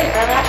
Hey,